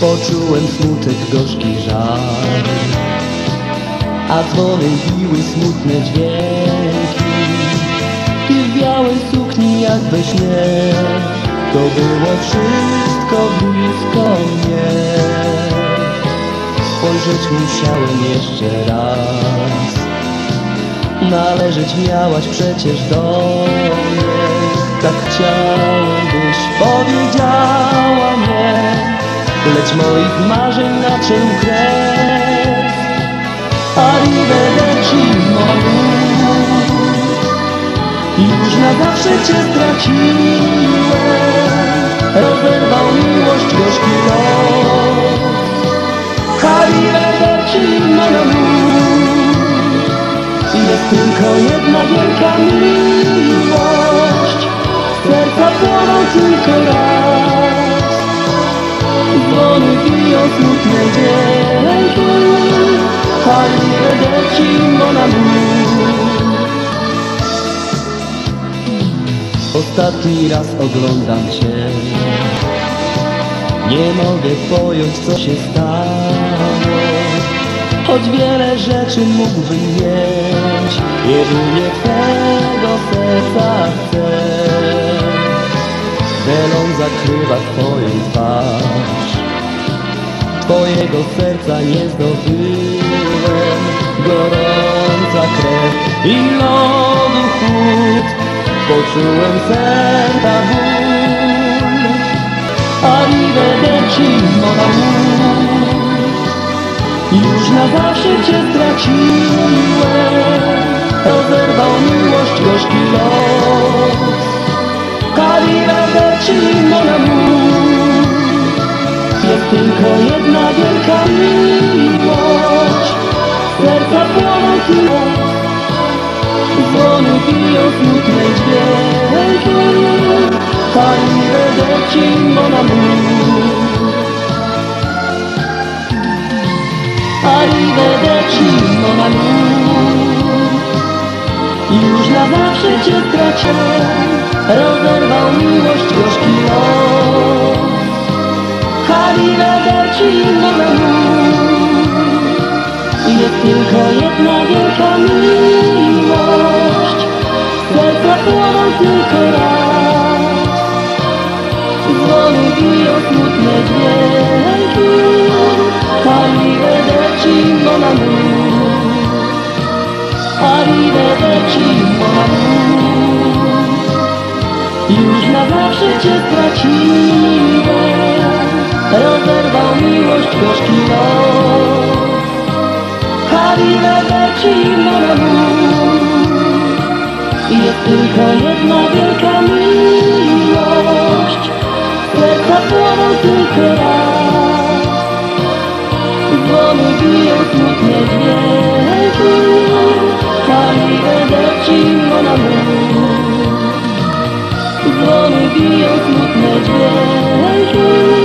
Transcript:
Poczułem smutek, gorzki żal. A dzwony biły smutne dźwięki. I w białej sukni jak we śnie. To było wszystko blisko mnie. Spojrzeć musiałem jeszcze raz. Należeć miałaś przecież do mnie. Tak chciałem, powiedziała nie Lecz moich marzeń naciął kres Arrivederci mon Już na zawsze cię straciłem. Rozerwał miłość gorzki los Arrivederci amour jest tylko jedna wielka miłość. Serca płoną tylko raz Dzwony biją smutne dźwięki Arrivederci mon amour Ostatni raz oglądam Cię. Nie mogę pojąć co się stało. Choć wiele rzeczy mógłbym mieć Jedynie Twego serca chcę. Welon zakrywa Twoją twarz Twojego serca nie zdobyłem. Gorąca krew i lodu chłód. Poczułem serca ból. Arrivederci mon amour już na zawsze Cię straciłem. Rozerwał miłość gorzki los. Arrivederci mon amour Jest tylko jedna wielka miłość. Serca płoną tyle Dzwony biją smutne dźwięki Arrivederci mon amour Arrivederci mon amour Już na zawsze Cię straciłem Rozerwał miłość gorzki tylko jedna wielka miłość. Serca płoną tylko raz Dzwony biją smutne dźwięki. Arrivederci mon amour Arrivederci mon amour Już na zawsze Cię straciłem. Rozerwał miłość gorzki los Amour Jest tylko jedna wielka miłość. Serca płoną tylko raz Dzwony biją smutne dźwięki Arrivederci mon amour Dzwony biją smutne dźwięki